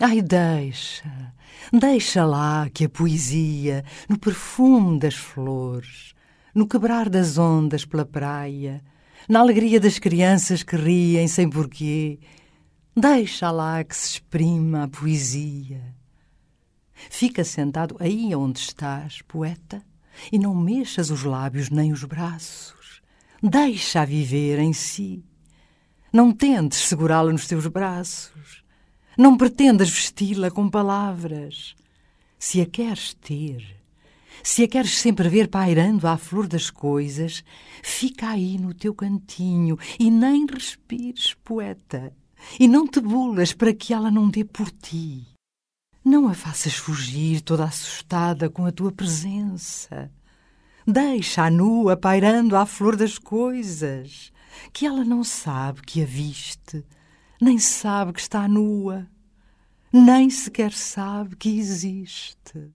Ai, deixa, deixa lá que a poesia, no perfume das flores, no quebrar das ondas pela praia, na alegria das crianças que riem sem porquê, deixa lá que se exprima a poesia. Fica sentado aí onde estás, poeta, e não mexas os lábios nem os braços. Deixa-a viver em si. Não tentes segurá-la nos teus braços. Não pretendas vesti-la com palavras. Se a queres ter, se a queres sempre ver pairando à flor das coisas, fica aí no teu cantinho e nem respires, poeta, e não te bulas para que ela não dê por ti. Não a faças fugir toda assustada com a tua presença. Deixa-a nua pairando à flor das coisas, que ela não sabe que a viste nem sabe que está nua, nem sequer sabe que existe.